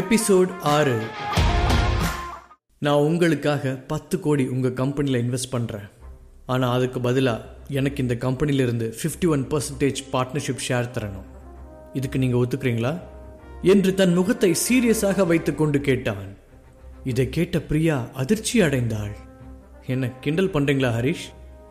Episode ஆறு. நான் உங்களுக்காக பத்து கோடி உங்கள் கம்பெனியில் இன்வெஸ்ட் பண்ணுறேன் ஆனால் அதுக்கு பதிலாக எனக்கு இந்த கம்பெனியிலிருந்து fifty one percentage partnership share தரணும். இதுக்கு நீங்கள் ஒத்துக்கிறீங்களா? என்று தன் முகத்தை சீரியஸாக வைத்துக்கொண்டு கேட்டான். இதை கேட்ட பிரியா அதிர்ச்சி அடைந்தாள். என்ன கிண்டல் பண்ணுறீங்களா ஹரிஷ்?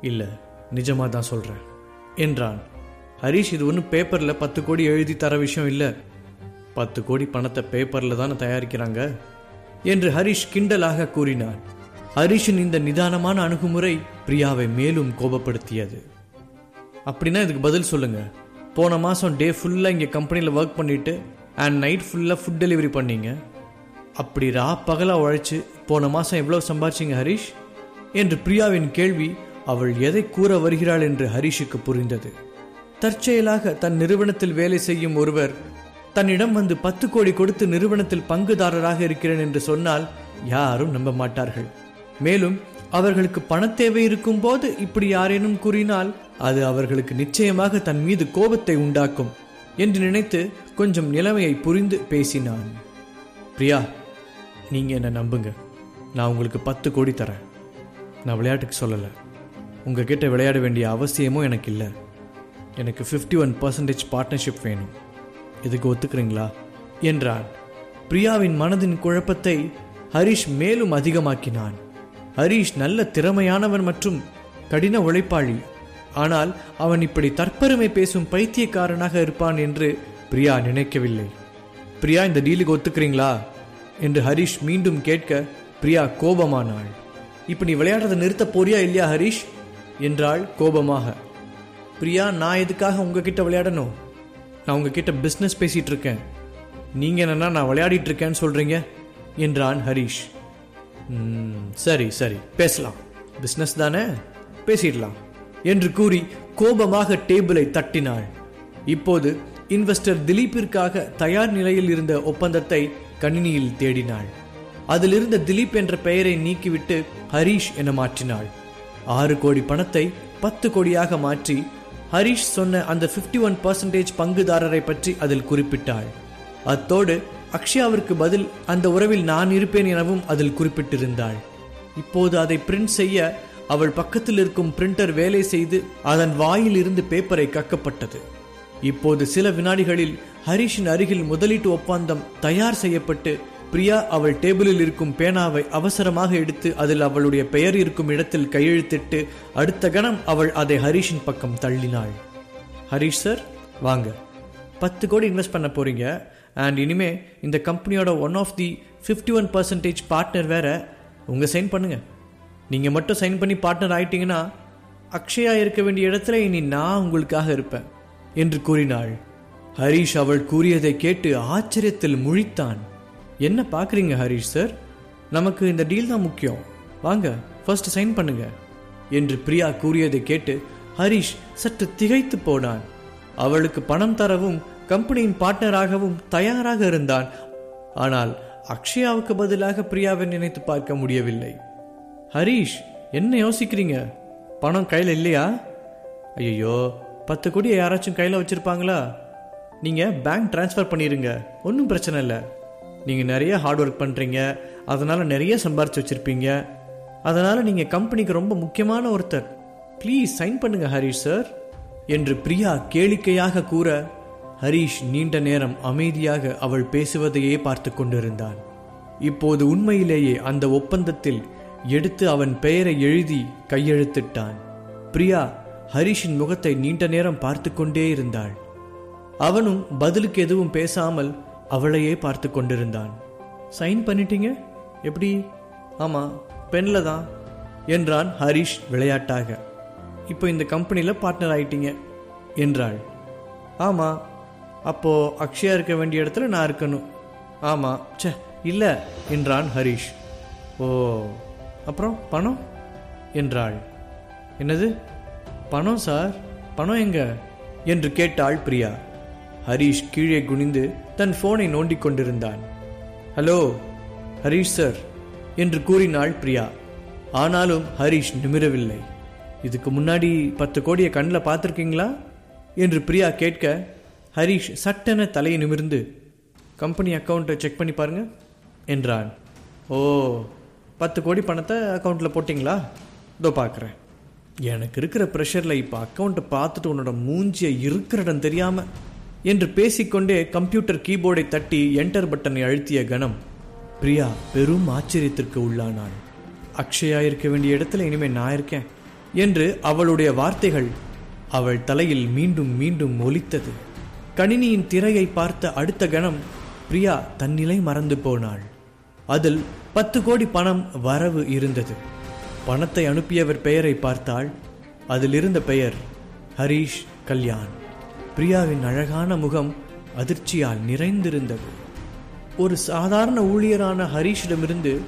இல்லை நிஜமாக தான் சொல்கிறேன் என்றான். ஹரிஷ் இது ஒன்றும் பேப்பரில் பத்து கோடி எழுதி தர விஷயம் இல்லை. பத்து கோடி பணத்தை பேப்பரில் தானே தயாரிக்கிறாங்க? என்று ஹரிஷ் கிண்டலாக கூறினார் ஹரிஷின் இந்த நிதானமான அணுகுமுறை பிரியாவை மேலும் கோபப்படுத்தியது. அப்படின்னா இதுக்கு பதில் சொல்லுங்க. போன மாதம் டே ஃபுல்லாக இங்கே கம்பெனியில் ஒர்க் பண்ணிட்டு அண்ட் நைட் ஃபுல்லாக ஃபுட் டெலிவரி பண்ணீங்க. அப்படி ரா பகலாக உழைச்சி போன மாதம் எவ்வளோ சம்பாரிச்சிங்க ஹரிஷ்? என்று பிரியாவின் கேள்வி அவள் எதை கூற வருகிறாள் என்று ஹரிஷுக்கு புரிந்தது. தற்செயலாக தன் நிறுவனத்தில் வேலை செய்யும் ஒருவர் தன்னிடம் வந்து பத்து கோடி கொடுத்து நிறுவனத்தில் பங்குதாரராக இருக்கிறேன் என்று சொன்னால் யாரும் நம்ப மாட்டார்கள். மேலும் அவர்களுக்கு பணத்தேவை இருக்கும் போது இப்படி யாரேனும் கூறினால் அது அவர்களுக்கு நிச்சயமாக தன் மீது கோபத்தை உண்டாக்கும் என்று நினைத்து கொஞ்சம் நிலைமையை புரிந்து பேசினான். பிரியா நீங்க என்ன நம்புங்க. நான் உங்களுக்கு பத்து கோடி தரேன். நான் விளையாட்டுக்கு சொல்லலை. உங்ககிட்ட விளையாட வேண்டிய அவசியமும் எனக்கு இல்லை. எனக்கு ஃபிஃப்டி ஒன் பர்சன்டேஜ் பார்ட்னர்ஷிப் வேணும். இதுக்கு ஒத்துக்கிறீங்களா? என்றான். பிரியாவின் மனதின் குழப்பத்தை ஹரிஷ் மேலும் அதிகமாக்கினான். ஹரிஷ் நல்ல திறமையானவன் மற்றும் கடின உழைப்பாளி. ஆனால் அவன் இப்படி தற்பெருமை பேசும் பைத்தியக்காரனாக இருப்பான் என்று பிரியா நினைக்கவில்லை. பிரியா இந்த டீலுக்கு ஒத்துக்கிறீங்களா? என்று ஹரிஷ் மீண்டும் கேட்க பிரியா கோபமானாள். இப்போ நீ விளையாடுறதை நிறுத்த போறியா இல்லையா ஹரிஷ்? என்றாள் கோபமாக. பிரியா நான் எதுக்காக உங்ககிட்ட விளையாடணும்? நான் உங்ககிட்ட பிஸ்னஸ் பேசிகிட்டு இருக்கேன் நீங்கள் என்னென்னா நான் விளையாடிட்டு இருக்கேன்னு சொல்கிறீங்க என்றான் ஹரிஷ். சரி சரி. பேசலாம். பிஸ்னஸ் தானே? பேசிடலாம் என்று கூறி கோபமாக டேபிளை தட்டினாள். இப்போது இன்வெஸ்டர் திலீப்பிற்காக தயார் நிலையில் இருந்த ஒப்பந்தத்தை கணினியில் தேடினாள். அதிலிருந்த திலீப் என்ற பெயரை நீக்கிவிட்டு ஹரிஷ் என மாற்றினாள். ஆறு கோடி பணத்தை பத்து கோடியாக மாற்றி ஹரிஷ் சொன்ன அந்த 51% ஒன் பர்சன்டேஜ் பங்குதாரரை பற்றி அதில் குறிப்பிட்டாள். அத்தோடு அக்ஷயாவிற்கு பதில் அந்த உறவில் நான் இருப்பேன் எனவும் அதில் குறிப்பிட்டிருந்தாள். இப்போது அதை பிரிண்ட் செய்ய அவள் பக்கத்தில் இருக்கும் பிரிண்டர் வேலை செய்து அதன் வாயில் இருந்து பேப்பரை கக்கப்பட்டது. இப்போது சில வினாடிகளில் ஹரிஷின் அருகில் முதலீட்டு ஒப்பந்தம் தயார் செய்யப்பட்டு பிரியா அவள் டேபிளில் இருக்கும் பேனாவை அவசரமாக எடுத்து அதில் அவளுடைய பெயர் இருக்கும் இடத்தில் கையெழுத்திட்டு அடுத்த கணம் அவள் அதை ஹரிஷின் பக்கம் தள்ளினாள். ஹரிஷ் சார் வாங்க. பத்து கோடி இன்வெஸ்ட் பண்ண போறீங்க. அண்ட் இனிமே இந்த கம்பெனியோட one of the fifty one percentage partner வேற உங்க சைன் பண்ணுங்க. நீங்க மட்டும் சைன் பண்ணி பார்ட்னர் ஆயிட்டீங்கன்னா அக்ஷயா இருக்க வேண்டிய இடத்துல இனி நான் உங்களுக்காக இருப்பேன் என்று கூறினாள். ஹரிஷ் அவள் கூறியதை கேட்டு ஆச்சரியத்தில் முழித்தான். என்ன பார்க்குறீங்க ஹரிஷ் சார்? நமக்கு இந்த டீல் தான் முக்கியம். வாங்க ஃபர்ஸ்ட் சைன் பண்ணுங்க. என்று பிரியா கூறியதை கேட்டு ஹரிஷ் சற்று திகைத்து போனான். அவளுக்கு பணம் தரவும் கம்பெனியின் பார்ட்னராகவும் தயாராக இருந்தான். ஆனால் அக்ஷயாவுக்கு பதிலாக பிரியாவை நினைத்து பார்க்க முடியவில்லை. ஹரிஷ் என்ன யோசிக்கிறீங்க? பணம் கையில் இல்லையா? ஐயோ பத்து கோடி யாராச்சும் கையில் வச்சிருப்பாங்களா? நீங்கள் பேங்க் ட்ரான்ஸ்ஃபர் பண்ணிடுங்க ஒன்றும் பிரச்சனை இல்லை. நீங்கள் நிறைய ஹார்ட் ஒர்க் பண்ணுறீங்க அதனால் நிறைய சம்பாரிச்சு வச்சுருப்பீங்க. அதனால் நீங்கள் கம்பெனிக்கு ரொம்ப முக்கியமான ஒருத்தர். ப்ளீஸ் சைன் பண்ணுங்க ஹரிஷ் சார் என்று பிரியா கேளிக்கையாக கூற ஹரிஷ் நீண்ட நேரம் அமைதியாக அவள் பேசுவதையே பார்த்து கொண்டிருந்தான். இப்போது உண்மையிலேயே அந்த ஒப்பந்தத்தில் எடுத்து அவன் பெயரை எழுதி கையெழுத்திட்டான். பிரியா ஹரிஷின் முகத்தை நீண்ட நேரம் பார்த்து கொண்டே இருந்தாள். அவனும் பதிலுக்கு எதுவும் பேசாமல் அவளையே பார்த்து கொண்டிருந்தான். சைன் பண்ணிட்டீங்க? எப்படி? ஆமாம் பெண்ணில் தான் என்றான் ஹரிஷ் விளையாட்டாக. இப்போ இந்த கம்பெனியில் பார்ட்னர் ஆயிட்டீங்க என்றாள். ஆமாம் அப்போது அக்ஷயா இருக்க வேண்டிய இடத்துல நான் இருக்கணும். ஆமாம் சே இல்லை என்றான் ஹரிஷ். ஓ அப்புறம் பணம்? என்றாள். என்னது? பணம் சார்? பணம் எங்க? என்று கேட்டாள் பிரியா. ஹரிஷ் கீழே குனிந்து தன் போனை நோண்டிக் கொண்டிருந்தான். ஹலோ ஹரிஷ் சார் என்று கூறினாள் பிரியா. ஆனாலும் ஹரிஷ் நிமிரவில்லை. இதுக்கு முன்னாடி பத்து கோடியை கண்ணில் பார்த்துருக்கீங்களா? என்று பிரியா கேட்க ஹரிஷ் சட்டென தலையை நிமிர்ந்து கம்பெனி அக்கௌண்ட்டை செக் பண்ணி பாருங்க என்றான். ஓ பத்து கோடி பணத்தை அக்கௌண்ட்டில் போட்டிங்களா? இதோ பார்க்குறேன். எனக்கு இருக்கிற ப்ரெஷரில் இப்போ அக்கௌண்ட்டை பார்த்துட்டு உன்னோட மூஞ்சியை இருக்கிற இடம் தெரியாமல் என்று பேசிக்கொண்டே கம்ப்யூட்டர் கீபோர்டை தட்டி என்டர் பட்டனை அழுத்திய கணம் பிரியா பெரும் ஆச்சரியத்திற்கு உள்ளானாள். அக்ஷயா இருக்க வேண்டிய இடத்துல இனிமே நான் இருக்கேன் என்று அவளுடைய வார்த்தைகள் அவள் தலையில் மீண்டும் மீண்டும் ஒலித்தது. கணினியின் திரையை பார்த்த அடுத்த கணம் பிரியா தன்னிலை மறந்து போனாள். அதில் பத்து கோடி பணம் வரவு இருந்தது. பணத்தை அனுப்பியவர் பெயரை பார்த்தாள். அதில் இருந்த பெயர் ஹரீஷ் கல்யாண். பிரியாவின் அழகான முகம் அதிர்ச்சியால் நிறைந்திருந்தது. ஒரு சாதாரண ஊழியரான ஹரீஷிடமிருந்து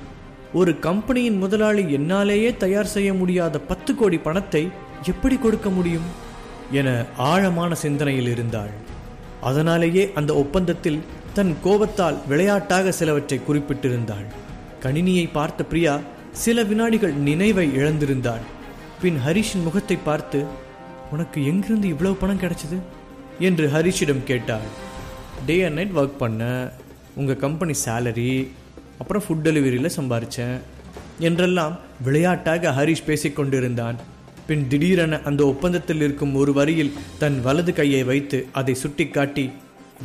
ஒரு கம்பெனியின் முதலாளி என்னாலேயே தயார் செய்ய முடியாத பத்து கோடி பணத்தை எப்படி கொடுக்க முடியும்? என ஆழமான சிந்தனையில் இருந்தாள். அதனாலேயே அந்த ஒப்பந்தத்தில் தன் கோபத்தால் விளையாட்டாக சிலவற்றை குறிப்பிட்டிருந்தாள். கணினியை பார்த்த பிரியா சில வினாடிகள் நினைவை இழந்திருந்தாள். பின் ஹரிஷின் முகத்தை பார்த்து உனக்கு எங்கிருந்து இவ்வளவு பணம் கிடைச்சது? என்று ஹரிஷிடம் கேட்டாள். டே அண்ட் நைட் ஒர்க் பண்ண. உங்கள் கம்பெனி சேலரி அப்புறம் ஃபுட் டெலிவரியில் சம்பாரித்தேன் என்றெல்லாம் விளையாட்டாக ஹரிஷ் பேசிக்கொண்டிருந்தான் பின் திடீரென அந்த ஒப்பந்தத்தில் இருக்கும் ஒரு வரியில் தன் வலது கையை வைத்து அதை சுட்டி காட்டி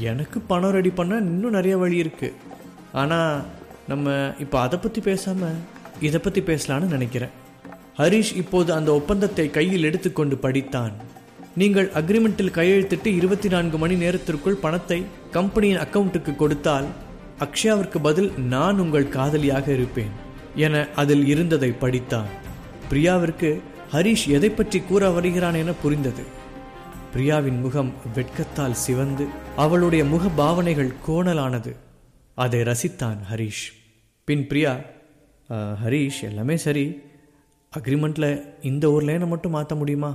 எனக்கு பணம் ரெடி பண்ண இன்னும் நிறைய வழி இருக்கு. ஆனால் நம்ம இப்போ அதை பற்றி பேசாமல் இதை பற்றி பேசலான்னு நினைக்கிறேன். ஹரிஷ் இப்போது அந்த ஒப்பந்தத்தை கையில் எடுத்துக்கொண்டு படித்தான். நீங்கள் அக்ரிமெண்ட்டில் கையெழுத்திட்டு இருபத்தி நான்கு மணி நேரத்திற்குள் பணத்தை கம்பெனியின் அக்கவுண்ட்டுக்கு கொடுத்தால் அக்ஷயாவிற்கு பதில் நான் உங்கள் காதலியாக இருப்பேன் என அதில் இருந்ததை படித்தான். பிரியாவிற்கு ஹரிஷ் எதை பற்றி கூற வருகிறான் என புரிந்தது. பிரியாவின் முகம் வெட்கத்தால் சிவந்து அவளுடைய முக பாவனைகள் கோணலானது. அதை ரசித்தான் ஹரிஷ். பின் பிரியா ஹரீஷ் ஹரிஷ் எல்லாமே சரி. அக்ரிமெண்ட்ல இந்த ஒரு லைனை மட்டும் மாற்ற முடியுமா?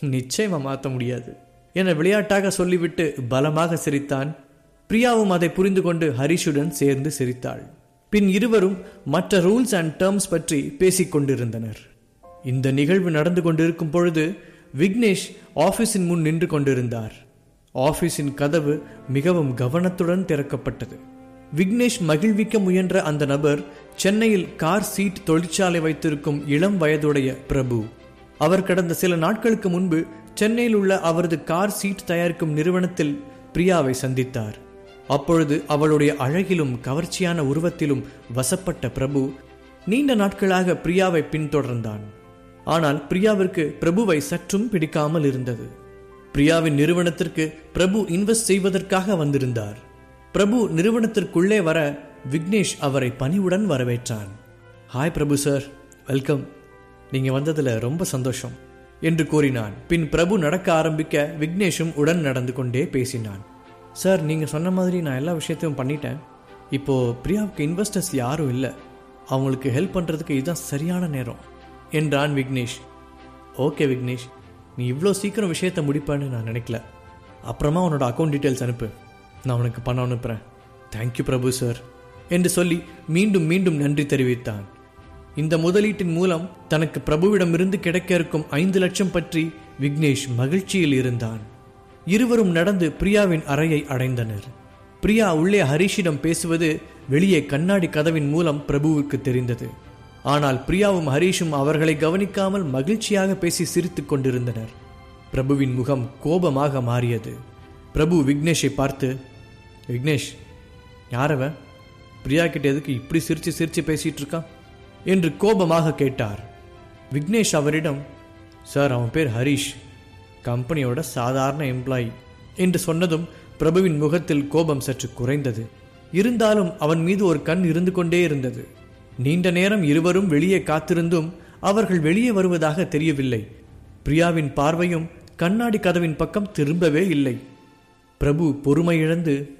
நிச்சயமா மாற்ற முடியாது. என விளையாட்டாக சொல்லிவிட்டு பலமாக சிரித்தான். பிரியாவும் அதை புரிந்து கொண்டு ஹரிஷுடன் சேர்ந்து சிரித்தாள். பின் இருவரும் மற்ற ரூல்ஸ் அண்ட் டேர்ம்ஸ் பற்றி பேசிக் கொண்டிருந்தனர். இந்த நிகழ்வு நடந்து கொண்டிருக்கும் பொழுது விக்னேஷ் ஆபீஸின் முன் நின்று கொண்டிருந்தார். ஆபீஸின் கதவு மிகவும் கவனத்துடன் திறக்கப்பட்டது. விக்னேஷ் மகிழ்விக்க முயன்ற அந்த நபர் சென்னையில் கார் சீட் தொழிற்சாலை வைத்திருக்கும் இளம் வயதுடைய பிரபு. அவர் கடந்த சில நாட்களுக்கு முன்பு சென்னையில் உள்ள அவரது கார் சீட் தயாரிக்கும் நிறுவனத்தில் பிரியாவை சந்தித்தார். அப்பொழுது அவளுடைய அழகிலும் கவர்ச்சியான உருவத்திலும் வசப்பட்ட பிரபு நீண்ட நாட்களாக பிரியாவை பின்தொடர்ந்தான். ஆனால் பிரியாவிற்கு பிரபுவை சற்றும் பிடிக்காமல் இருந்தது. பிரியாவின் நிறுவனத்திற்கு பிரபு இன்வெஸ்ட் செய்வதற்காக வந்திருந்தார். பிரபு நிறுவனத்திற்குள்ளே வர விக்னேஷ் அவரை பணிவுடன் வரவேற்றான். ஹாய் பிரபு சார் வெல்கம் நீங்க வந்ததுல ரொம்ப சந்தோஷம் என்று கூறினான். பின் பிரபு நடக்க ஆரம்பிக்க விக்னேஷும் உடன் நடந்து கொண்டே பேசினான். சார் நீங்க சொன்ன மாதிரி நான் எல்லா விஷயத்தையும் பண்ணிட்டேன். இப்போ பிரியாவுக்கு இன்வெஸ்டர்ஸ் யாரும் இல்லை. அவங்களுக்கு ஹெல்ப் பண்றதுக்கு இதுதான் சரியான நேரம் என்றான் விக்னேஷ். ஓகே விக்னேஷ் நீ இவ்வளோ சீக்கிரம் விஷயத்தை முடிப்பேன்னு நான் நினைக்கல. அப்புறமா உன்னோட அக்கௌண்ட் டீட்டெயில்ஸ் அனுப்பு. நான் உனக்கு பணம் அனுப்புகிறேன் தேங்க்யூ பிரபு சார் என்று சொல்லி மீண்டும் மீண்டும் நன்றி தெரிவித்தான். இந்த முதலீட்டின் மூலம் தனக்கு பிரபுவிடமிருந்து கிடைக்க இருக்கும் ஐந்து லட்சம் பற்றி விக்னேஷ் மகிழ்ச்சியில் இருந்தான். இருவரும் நடந்து பிரியாவின் அறையை அடைந்தனர். பிரியா உள்ளே ஹரிஷிடம் பேசுவது வெளியே கண்ணாடி கதவின் மூலம் பிரபுவுக்கு தெரிந்தது. ஆனால் பிரியாவும் ஹரீஷும் அவர்களை கவனிக்காமல் மகிழ்ச்சியாக பேசி சிரித்துக் கொண்டிருந்தனர். பிரபுவின் முகம் கோபமாக மாறியது. பிரபு விக்னேஷை பார்த்து விக்னேஷ் யாரவன்? பிரியா கிட்ட எதுக்கு இப்படி சிரிச்சு சிரிச்சு பேசிட்டு இருக்கான்? என்று கோபமாக கேட்டார். விக்னேஷ் அவரிடம் சார் அவன் பேர் ஹரிஷ். கம்பெனியோட சாதாரண எம்ப்ளாயி. என்று சொன்னதும் பிரபுவின் முகத்தில் கோபம் சற்று குறைந்தது. இருந்தாலும் அவன் மீது ஒரு கண் இருந்து கொண்டே இருந்தது. நீண்ட நேரம் இருவரும் வெளியே காத்திருந்தும் அவர்கள் வெளியே வருவதாக தெரியவில்லை. பிரியாவின் பார்வையும் கண்ணாடி கதவின் பக்கம் திரும்பவே இல்லை. பிரபு பொறுமை இழந்து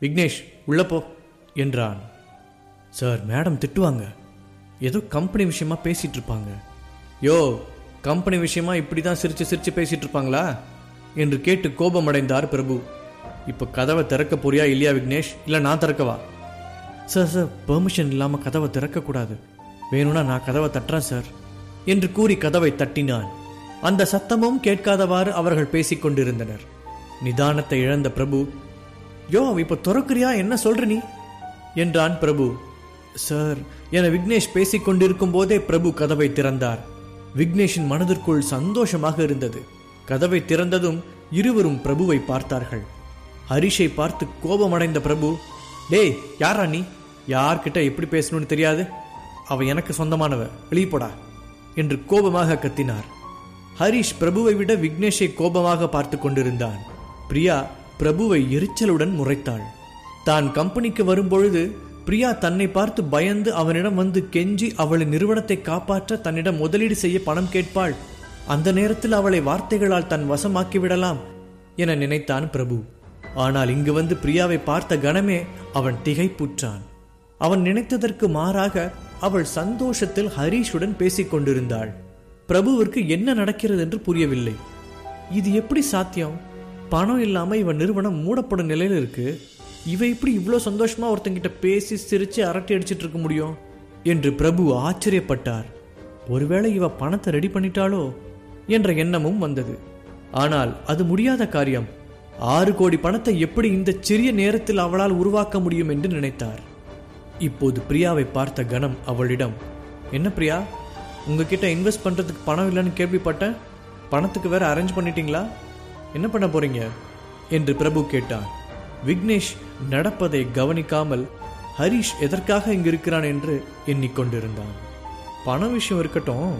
விக்னேஷ் உள்ளப்போ என்றான். சார் மேடம் திட்டுவாங்க. ஏதோ கம்பெனி விஷயமா பேசிட்டு இருப்பாங்க யோ கம்பெனி விஷயமா இப்படி தான் சிரிச்சு சிரிச்சு பேசிட்டு இருப்பாங்களா என்று கேட்டு கோபமடைந்தார் பிரபு. இப்போ கதவை திறக்க போறியா இல்லையா விக்னேஷ்? இல்லை நான் திறக்கவா? சார் சார் பெர்மிஷன் இல்லாமல் கதவை திறக்கக்கூடாது. வேணும்னா நான் கதவை தட்டுறேன் சார் என்று கூறி கதவை தட்டினான். அந்த சத்தமும் கேட்காதவாறு அவர்கள் பேசிக் கொண்டிருந்தனர். நிதானத்தை இழந்த பிரபு யோ இப்போ திறக்கிறியா? என்ன சொல்ற நீ? என்றான் பிரபு. சார் என விக்னேஷ் பேசிக் கொண்டிருக்கும் போதே பிரபு கதவை திறந்தார். விக்னேஷின் மனதிற்குள் சந்தோஷமாக இருந்தது. கதவை திறந்ததும் இருவரும் பிரபுவை பார்த்தார்கள். ஹரிஷை பார்த்து கோபமடைந்த பிரபு டேய் யாரா நீ? யார்கிட்ட எப்படி பேசணும்னு தெரியாது? அவ எனக்கு சொந்தமானவ. வெளியப்படா என்று கோபமாக கத்தினார். ஹரிஷ் பிரபுவை விட விக்னேஷை கோபமாக பார்த்து கொண்டிருந்தான். பிரியா பிரபுவை எரிச்சலுடன் முறைத்தாள். தான் கம்பெனிக்கு வரும்பொழுது பிரியா தன்னை பார்த்து பயந்து அவனிடம் வந்து கெஞ்சி அவளின் நிறுவனத்தை காப்பாற்ற தன்னிடம் முதலீடு செய்ய பணம் கேட்பாள். அந்த நேரத்தில் அவளை வார்த்தைகளால் தன் வசமாக்கி விடலாம் என நினைத்தான் பிரபு. ஆனால் இங்கு வந்து பிரியாவை பார்த்த கணமே அவன் திகைப்புற்றான். அவன் நினைத்ததற்கு மாறாக அவள் சந்தோஷத்தில் ஹரீஷுடன் பேசிக் கொண்டிருந்தாள். பிரபுவிற்கு என்ன நடக்கிறது என்று புரியவில்லை. இது எப்படி சாத்தியம்? பணம் இல்லாம இவன் நிறுவனம் மூடப்படும் நிலையில் இருக்கு. இவ இப்படி இவ்வளோ சந்தோஷமா ஒருத்தங்கிட்ட பேசி சிரிச்சு அரட்டை அடிச்சிட்டு இருக்க முடியும்? என்று பிரபு ஆச்சரியப்பட்டார். ஒருவேளை இவ பணத்தை ரெடி பண்ணிட்டாளோ? என்ற எண்ணமும் வந்தது. ஆனால் அது முடியாத காரியம். ஆறு கோடி பணத்தை எப்படி இந்த சிறிய நேரத்தில் அவளால் உருவாக்க முடியும் என்று நினைத்தார். இப்போது பிரியாவை பார்த்த கணம் அவளிடம் என்ன பிரியா? உங்ககிட்ட இன்வெஸ்ட் பண்றதுக்கு பணம் இல்லைன்னு கேள்விப்பட்டேன். பணத்துக்கு வேற அரேஞ்ச் பண்ணிட்டீங்களா? என்ன பண்ண போறீங்க? என்று பிரபு கேட்டான். விக்னேஷ் நடப்பதை கவனிக்காமல் ஹரிஷ் எதற்காக இங்கே இருக்கிறான் என்று எண்ணிக்கொண்டிருந்தான். பண விஷயம் இருக்கட்டும்.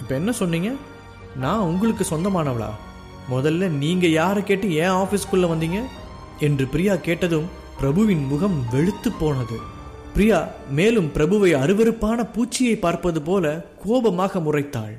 இப்போ என்ன சொன்னீங்க? நான் உங்களுக்கு சொந்தமானவளா? முதல்ல நீங்க யாரை கேட்டு ஏன் ஆபீஸ்க்குள்ள வந்தீங்க? என்று பிரியா கேட்டதும் பிரபுவின் முகம் வெளுத்து போனது. பிரியா மேலும் பிரபுவை அருவருப்பான பூச்சியை பார்ப்பது போல கோபமாக முறைத்தாள்.